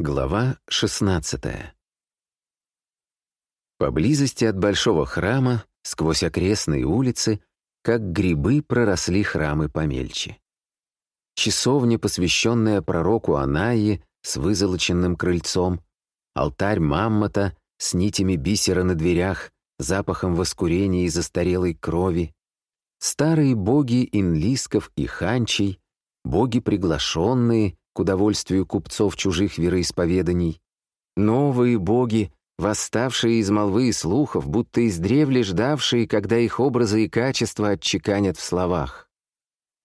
Глава 16 Поблизости от большого храма, сквозь окрестные улицы, как грибы проросли храмы помельче. Часовня, посвященная пророку Анаи с вызолоченным крыльцом, алтарь Маммата с нитями бисера на дверях, запахом воскурения и застарелой крови, старые боги инлисков и ханчей, боги приглашенные, удовольствию купцов чужих вероисповеданий, новые боги, восставшие из молвы и слухов, будто издревле ждавшие, когда их образы и качества отчеканят в словах.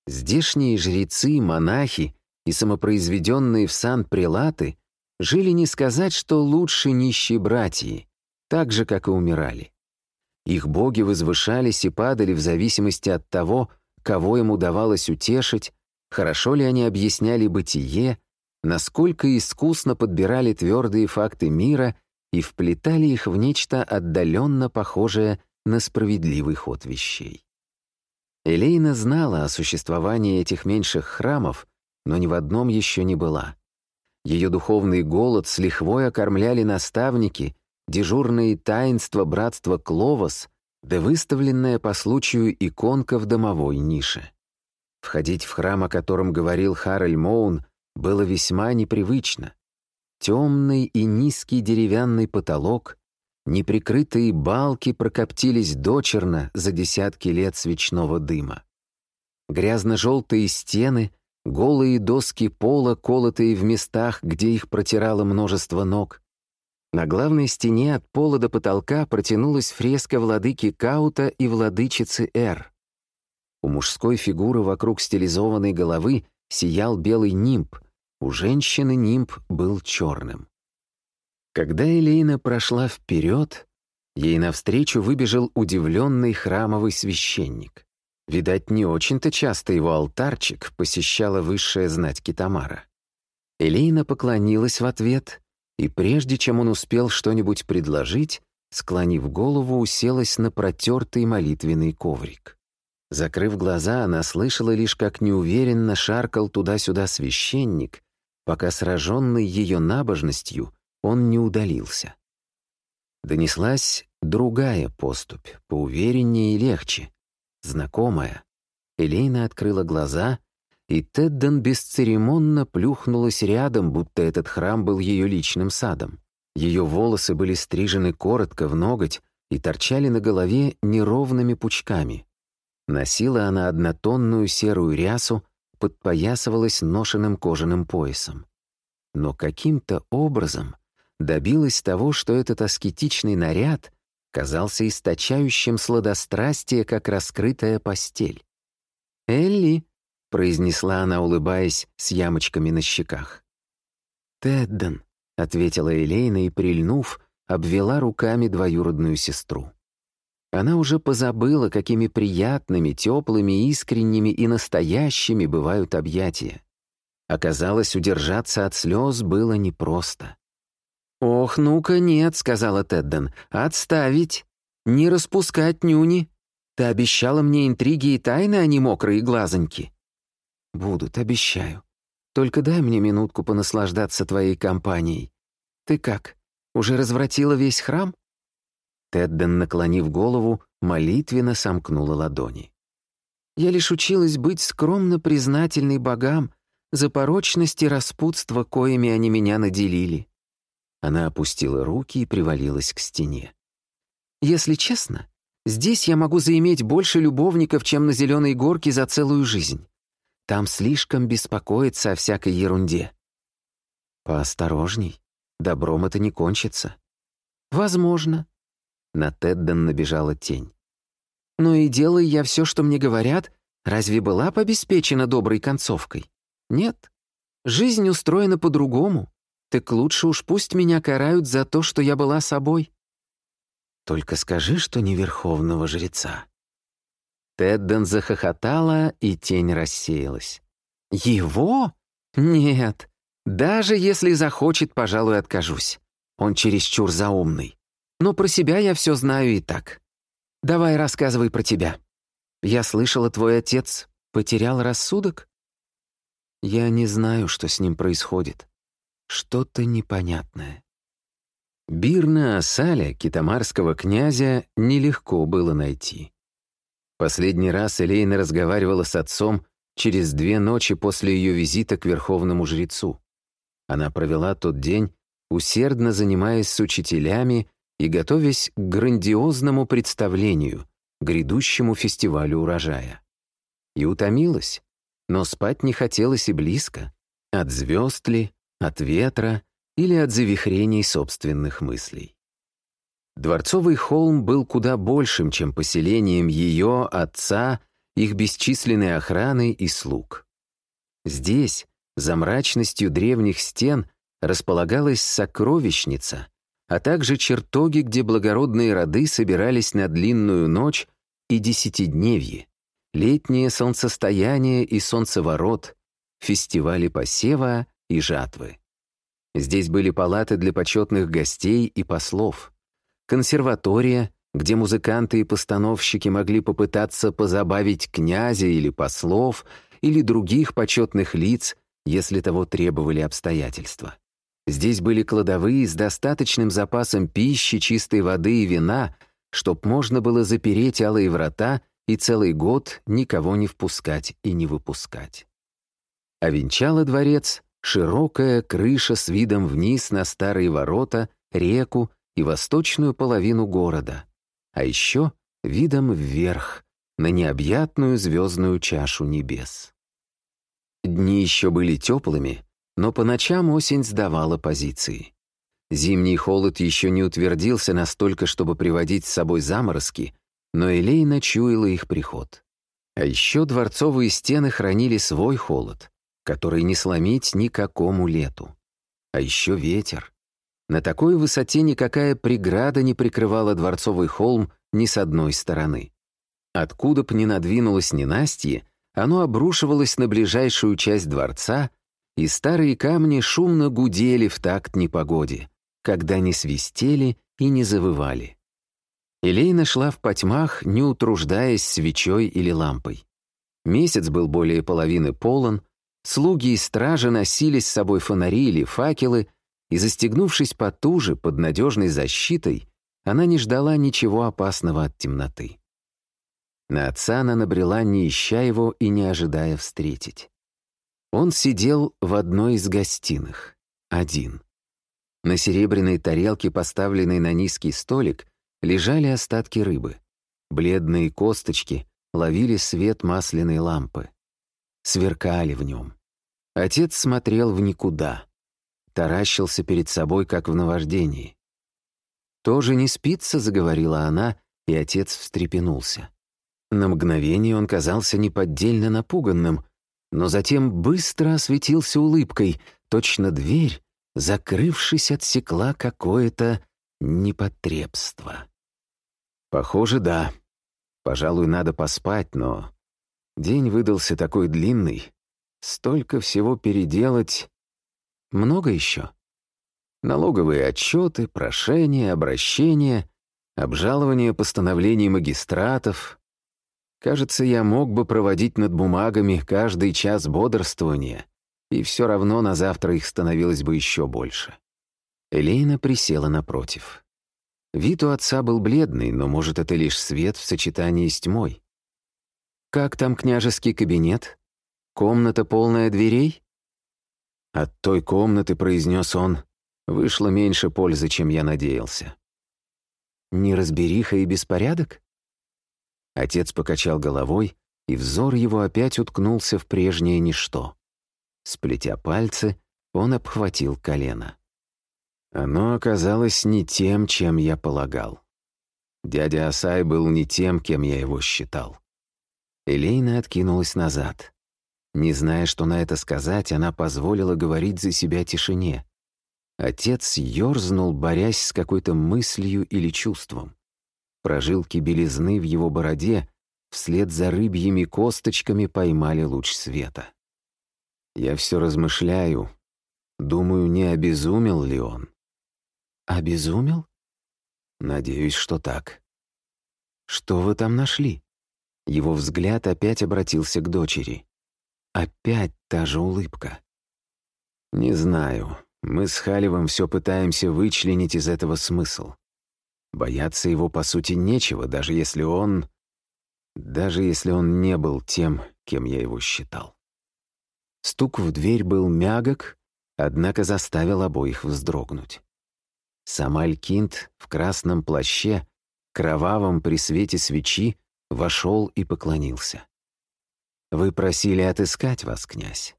Здешние жрецы, монахи и самопроизведенные в сан прелаты жили не сказать, что лучше нищие братья, так же, как и умирали. Их боги возвышались и падали в зависимости от того, кого им удавалось утешить, хорошо ли они объясняли бытие, насколько искусно подбирали твердые факты мира и вплетали их в нечто отдаленно похожее на справедливый ход вещей. Элейна знала о существовании этих меньших храмов, но ни в одном еще не была. Ее духовный голод с лихвой окормляли наставники, дежурные таинства братства Кловос, да выставленная по случаю иконка в домовой нише. Входить в храм, о котором говорил Хараль Моун, было весьма непривычно. Темный и низкий деревянный потолок, неприкрытые балки прокоптились дочерно за десятки лет свечного дыма. Грязно-желтые стены, голые доски пола, колотые в местах, где их протирало множество ног. На главной стене от пола до потолка протянулась фреска владыки Каута и владычицы Эр. У мужской фигуры вокруг стилизованной головы сиял белый нимб, у женщины нимб был черным. Когда Элейна прошла вперед, ей навстречу выбежал удивленный храмовый священник. Видать, не очень-то часто его алтарчик посещала высшая знать Китамара. Элейна поклонилась в ответ, и прежде чем он успел что-нибудь предложить, склонив голову, уселась на протертый молитвенный коврик. Закрыв глаза, она слышала лишь, как неуверенно шаркал туда-сюда священник, пока сраженный ее набожностью он не удалился. Донеслась другая поступь, поувереннее и легче, знакомая. Элейна открыла глаза, и Тедден бесцеремонно плюхнулась рядом, будто этот храм был ее личным садом. Ее волосы были стрижены коротко в ноготь и торчали на голове неровными пучками. Носила она однотонную серую рясу, подпоясывалась ношенным кожаным поясом. Но каким-то образом добилась того, что этот аскетичный наряд казался источающим сладострастие, как раскрытая постель. «Элли», — произнесла она, улыбаясь с ямочками на щеках. «Тедден», — ответила Элейна и, прильнув, обвела руками двоюродную сестру. Она уже позабыла, какими приятными, теплыми, искренними и настоящими бывают объятия. Оказалось, удержаться от слез было непросто. «Ох, ну-ка нет», — сказала Тедден, — «отставить, не распускать нюни. Ты обещала мне интриги и тайны, а не мокрые глазоньки». «Будут, обещаю. Только дай мне минутку понаслаждаться твоей компанией. Ты как, уже развратила весь храм?» Тедден, наклонив голову, молитвенно сомкнула ладони. «Я лишь училась быть скромно признательной богам за порочность и распутство, коими они меня наделили». Она опустила руки и привалилась к стене. «Если честно, здесь я могу заиметь больше любовников, чем на Зеленой горке за целую жизнь. Там слишком беспокоиться о всякой ерунде». «Поосторожней, добром это не кончится». «Возможно», на Тедден набежала тень. «Ну и делай я все, что мне говорят, разве была обеспечена доброй концовкой? Нет. Жизнь устроена по-другому. Так лучше уж пусть меня карают за то, что я была собой». «Только скажи, что не верховного жреца». Тедден захохотала, и тень рассеялась. «Его? Нет. Даже если захочет, пожалуй, откажусь. Он чересчур заумный. Но про себя я все знаю и так. Давай рассказывай про тебя. Я слышала, твой отец потерял рассудок? Я не знаю, что с ним происходит. что-то непонятное. Бирна Асаля, китамарского князя, нелегко было найти. Последний раз Элейна разговаривала с отцом через две ночи после ее визита к верховному жрецу. Она провела тот день, усердно занимаясь с учителями и готовясь к грандиозному представлению, грядущему фестивалю урожая. И утомилась, но спать не хотелось и близко. От звезд ли, от ветра или от завихрений собственных мыслей. Дворцовый холм был куда большим, чем поселением ее, отца, их бесчисленной охраны и слуг. Здесь, за мрачностью древних стен, располагалась сокровищница, а также чертоги, где благородные роды собирались на длинную ночь и десятидневье, летнее солнцестояние и солнцеворот, фестивали посева и жатвы. Здесь были палаты для почетных гостей и послов, консерватория, где музыканты и постановщики могли попытаться позабавить князя или послов или других почетных лиц, если того требовали обстоятельства. Здесь были кладовые с достаточным запасом пищи, чистой воды и вина, чтоб можно было запереть алые врата и целый год никого не впускать и не выпускать. А венчала дворец широкая крыша с видом вниз на старые ворота, реку и восточную половину города, а еще видом вверх, на необъятную звездную чашу небес. Дни еще были теплыми, но по ночам осень сдавала позиции. Зимний холод еще не утвердился настолько, чтобы приводить с собой заморозки, но Элейна чуяла их приход. А еще дворцовые стены хранили свой холод, который не сломить никакому лету. А еще ветер. На такой высоте никакая преграда не прикрывала дворцовый холм ни с одной стороны. Откуда б ни надвинулось ненастье, оно обрушивалось на ближайшую часть дворца, и старые камни шумно гудели в такт непогоде, когда не свистели и не завывали. Элейна шла в потьмах, не утруждаясь свечой или лампой. Месяц был более половины полон, слуги и стражи носили с собой фонари или факелы, и, застегнувшись потуже, под надежной защитой, она не ждала ничего опасного от темноты. На отца она набрела, не ища его и не ожидая встретить. Он сидел в одной из гостиных, один. На серебряной тарелке, поставленной на низкий столик, лежали остатки рыбы. Бледные косточки ловили свет масляной лампы. Сверкали в нем. Отец смотрел в никуда таращился перед собой, как в наваждении. «Тоже не спится?» — заговорила она, и отец встрепенулся. На мгновение он казался неподдельно напуганным, но затем быстро осветился улыбкой, точно дверь, закрывшись, отсекла какое-то непотребство. «Похоже, да. Пожалуй, надо поспать, но день выдался такой длинный. Столько всего переделать, много еще? Налоговые отчеты, прошения, обращения, обжалование постановлений магистратов. Кажется, я мог бы проводить над бумагами каждый час бодрствования, и все равно на завтра их становилось бы еще больше. Элейна присела напротив. Вид у отца был бледный, но, может, это лишь свет в сочетании с тьмой. «Как там княжеский кабинет? Комната полная дверей?» От той комнаты, произнес он, вышло меньше пользы, чем я надеялся. Неразбериха и беспорядок? Отец покачал головой, и взор его опять уткнулся в прежнее ничто. Сплетя пальцы, он обхватил колено. Оно оказалось не тем, чем я полагал. Дядя Асай был не тем, кем я его считал. Элейна откинулась назад. Не зная, что на это сказать, она позволила говорить за себя тишине. Отец ёрзнул, борясь с какой-то мыслью или чувством. Прожилки белизны в его бороде вслед за рыбьими косточками поймали луч света. Я все размышляю. Думаю, не обезумел ли он? Обезумел? Надеюсь, что так. Что вы там нашли? Его взгляд опять обратился к дочери. Опять та же улыбка. Не знаю. Мы с Халевым все пытаемся вычленить из этого смысл. Бояться его, по сути, нечего, даже если он... Даже если он не был тем, кем я его считал. Стук в дверь был мягок, однако заставил обоих вздрогнуть. Сам Алькинт в красном плаще, кровавом при свете свечи, вошел и поклонился. «Вы просили отыскать вас, князь?»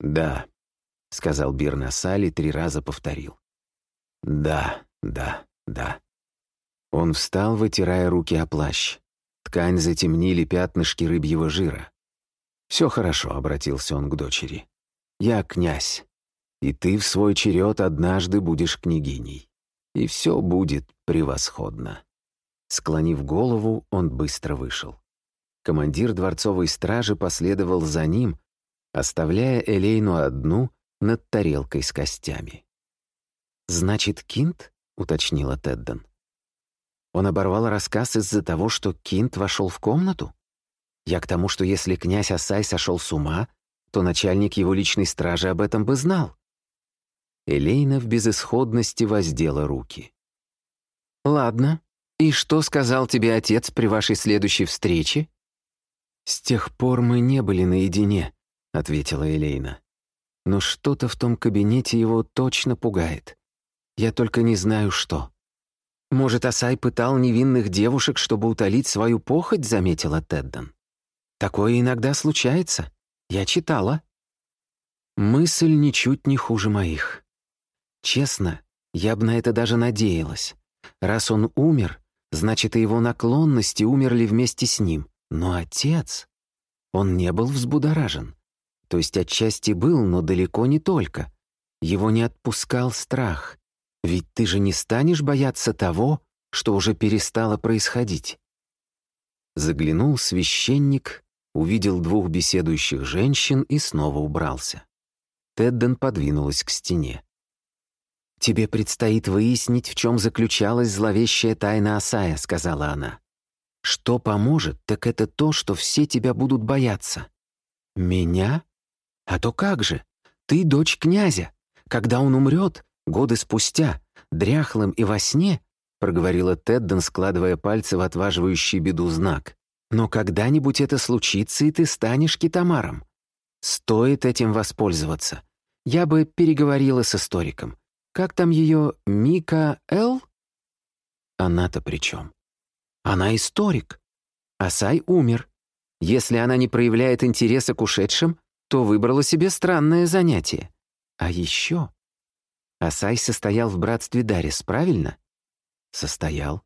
«Да», — сказал Бирнасаль и три раза повторил. «Да, да, да». Он встал, вытирая руки о плащ. Ткань затемнили пятнышки рыбьего жира. «Все хорошо», — обратился он к дочери. «Я князь, и ты в свой черед однажды будешь княгиней. И все будет превосходно». Склонив голову, он быстро вышел. Командир дворцовой стражи последовал за ним, оставляя Элейну одну над тарелкой с костями. «Значит, Кинт?» — уточнила Тедден. Он оборвал рассказ из-за того, что Кинт вошел в комнату? Я к тому, что если князь Асай сошел с ума, то начальник его личной стражи об этом бы знал. Элейна в безысходности воздела руки. «Ладно. И что сказал тебе отец при вашей следующей встрече?» «С тех пор мы не были наедине», — ответила Элейна. «Но что-то в том кабинете его точно пугает. Я только не знаю, что». «Может, Асай пытал невинных девушек, чтобы утолить свою похоть?» — заметила Тедден. «Такое иногда случается. Я читала». Мысль ничуть не хуже моих. Честно, я бы на это даже надеялась. Раз он умер, значит, и его наклонности умерли вместе с ним. Но отец... Он не был взбудоражен. То есть отчасти был, но далеко не только. Его не отпускал страх. Ведь ты же не станешь бояться того, что уже перестало происходить. Заглянул священник, увидел двух беседующих женщин и снова убрался. Тедден подвинулась к стене. «Тебе предстоит выяснить, в чем заключалась зловещая тайна Асая», — сказала она. «Что поможет, так это то, что все тебя будут бояться». «Меня? А то как же? Ты дочь князя. Когда он умрет, Годы спустя, дряхлым и во сне, проговорила Тедден, складывая пальцы в отваживающий беду знак. Но когда-нибудь это случится, и ты станешь китамаром. Стоит этим воспользоваться. Я бы переговорила с историком. Как там ее Мика Эл? Она-то при чем? Она историк. Асай умер. Если она не проявляет интереса к ушедшим, то выбрала себе странное занятие. А еще Асай состоял в братстве Дарис, правильно? Состоял.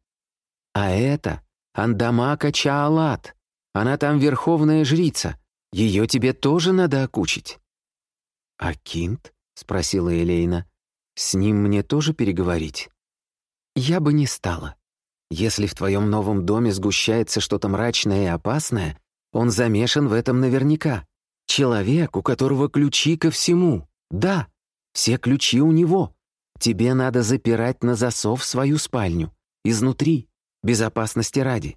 А это Андамака Чаалат. Она там верховная жрица. Ее тебе тоже надо окучить. А Кинт? спросила Элейна. С ним мне тоже переговорить? Я бы не стала. Если в твоем новом доме сгущается что-то мрачное и опасное, он замешан в этом наверняка. Человек, у которого ключи ко всему. Да, все ключи у него. Тебе надо запирать на засов свою спальню. Изнутри. Безопасности ради».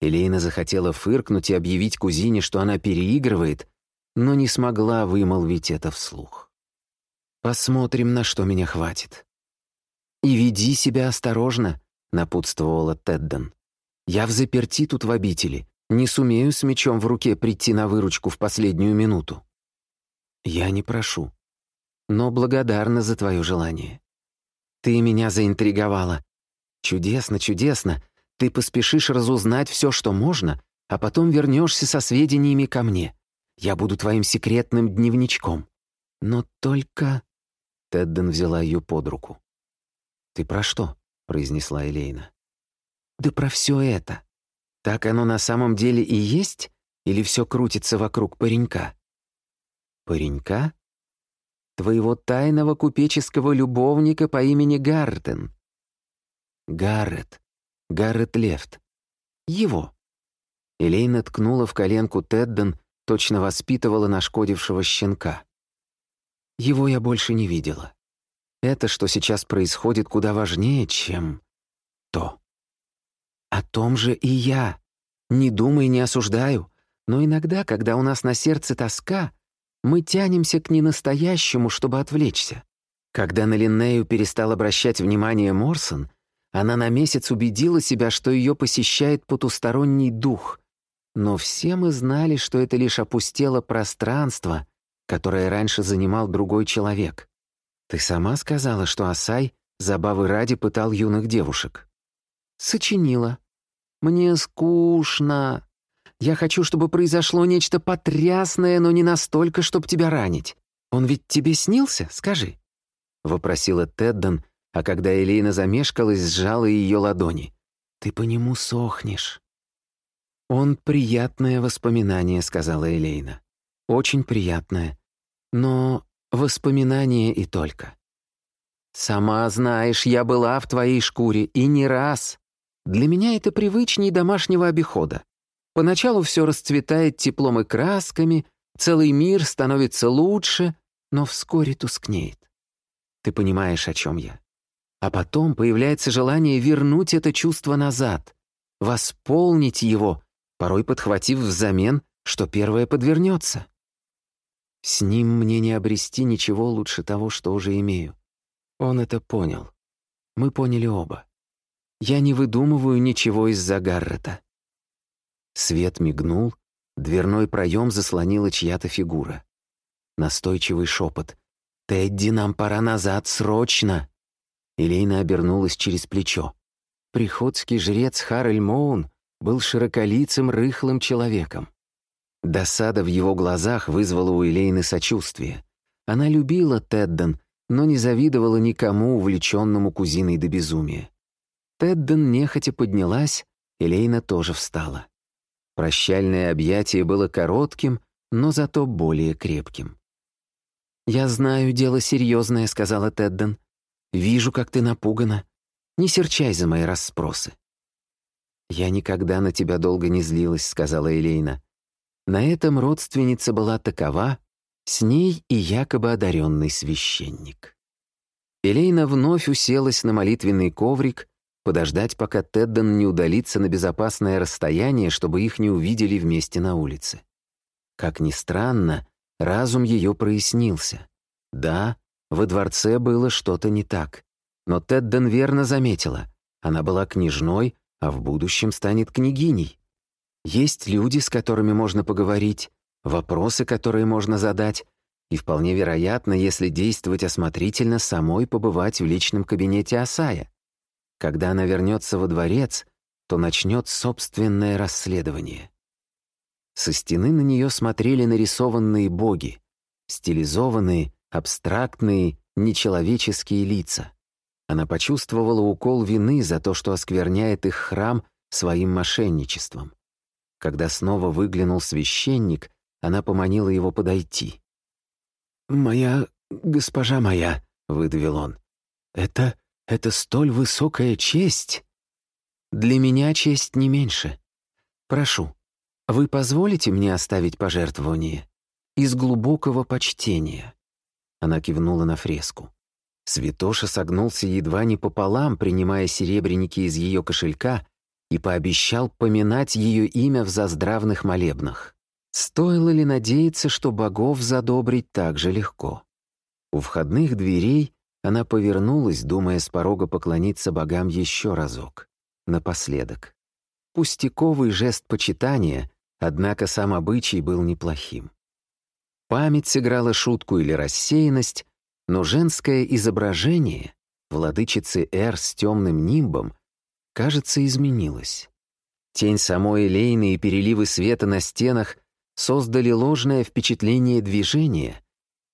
Элейна захотела фыркнуть и объявить кузине, что она переигрывает, но не смогла вымолвить это вслух. «Посмотрим, на что меня хватит». «И веди себя осторожно», — напутствовала Тедден. «Я в заперти тут в обители. Не сумею с мечом в руке прийти на выручку в последнюю минуту». «Я не прошу но благодарна за твое желание. Ты меня заинтриговала. Чудесно, чудесно. Ты поспешишь разузнать все, что можно, а потом вернешься со сведениями ко мне. Я буду твоим секретным дневничком. Но только...» Тедден взяла ее под руку. «Ты про что?» — произнесла Элейна. «Да про все это. Так оно на самом деле и есть? Или все крутится вокруг паренька?» «Паренька?» Твоего тайного купеческого любовника по имени Гарретен». «Гаррет. Гаррет Лефт. Его». Элейна ткнула в коленку Тедден, точно воспитывала нашкодившего щенка. Его я больше не видела. Это, что сейчас происходит, куда важнее, чем то. О том же и я. Не думай, не осуждаю. Но иногда, когда у нас на сердце тоска, Мы тянемся к ненастоящему, чтобы отвлечься. Когда на Линнею перестал обращать внимание Морсон, она на месяц убедила себя, что ее посещает потусторонний дух. Но все мы знали, что это лишь опустело пространство, которое раньше занимал другой человек. Ты сама сказала, что Асай забавы ради пытал юных девушек. Сочинила. Мне скучно. Я хочу, чтобы произошло нечто потрясное, но не настолько, чтобы тебя ранить. Он ведь тебе снился, скажи?» — вопросила Теддон, а когда Элейна замешкалась, сжала ее ладони. «Ты по нему сохнешь». «Он приятное воспоминание», — сказала Элейна. «Очень приятное. Но воспоминание и только». «Сама знаешь, я была в твоей шкуре, и не раз. Для меня это привычней домашнего обихода. Поначалу все расцветает теплом и красками, целый мир становится лучше, но вскоре тускнеет. Ты понимаешь, о чем я. А потом появляется желание вернуть это чувство назад, восполнить его, порой подхватив взамен, что первое подвернется. С ним мне не обрести ничего лучше того, что уже имею. Он это понял. Мы поняли оба. Я не выдумываю ничего из-за Гаррета. Свет мигнул, дверной проем заслонила чья-то фигура. Настойчивый шепот. «Тедди, нам пора назад, срочно!» Элейна обернулась через плечо. Приходский жрец Харрель Моун был широколицым, рыхлым человеком. Досада в его глазах вызвала у Элейны сочувствие. Она любила Тедден, но не завидовала никому, увлеченному кузиной до безумия. Тедден нехотя поднялась, Элейна тоже встала. Прощальное объятие было коротким, но зато более крепким. «Я знаю, дело серьезное», — сказала Тедден. «Вижу, как ты напугана. Не серчай за мои расспросы». «Я никогда на тебя долго не злилась», — сказала Элейна. На этом родственница была такова, с ней и якобы одаренный священник. Элейна вновь уселась на молитвенный коврик подождать, пока Тедден не удалится на безопасное расстояние, чтобы их не увидели вместе на улице. Как ни странно, разум ее прояснился. Да, во дворце было что-то не так. Но Тедден верно заметила. Она была княжной, а в будущем станет княгиней. Есть люди, с которыми можно поговорить, вопросы, которые можно задать, и вполне вероятно, если действовать осмотрительно, самой побывать в личном кабинете Асая. Когда она вернется во дворец, то начнет собственное расследование. Со стены на нее смотрели нарисованные боги, стилизованные, абстрактные, нечеловеческие лица. Она почувствовала укол вины за то, что оскверняет их храм своим мошенничеством. Когда снова выглянул священник, она поманила его подойти. «Моя госпожа моя», — выдавил он, — «это это столь высокая честь. Для меня честь не меньше. Прошу, вы позволите мне оставить пожертвование? Из глубокого почтения». Она кивнула на фреску. Святоша согнулся едва не пополам, принимая серебряники из ее кошелька, и пообещал поминать ее имя в заздравных молебнах. Стоило ли надеяться, что богов задобрить так же легко? У входных дверей она повернулась, думая с порога поклониться богам еще разок. Напоследок. Пустяковый жест почитания, однако сам обычай был неплохим. Память сыграла шутку или рассеянность, но женское изображение, владычицы Эр с темным нимбом, кажется, изменилось. Тень самой Элейны и переливы света на стенах создали ложное впечатление движения,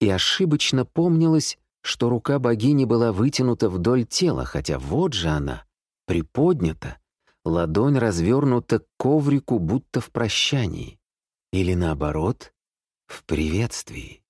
и ошибочно помнилось, что рука богини была вытянута вдоль тела, хотя вот же она, приподнята, ладонь развернута к коврику, будто в прощании. Или наоборот, в приветствии.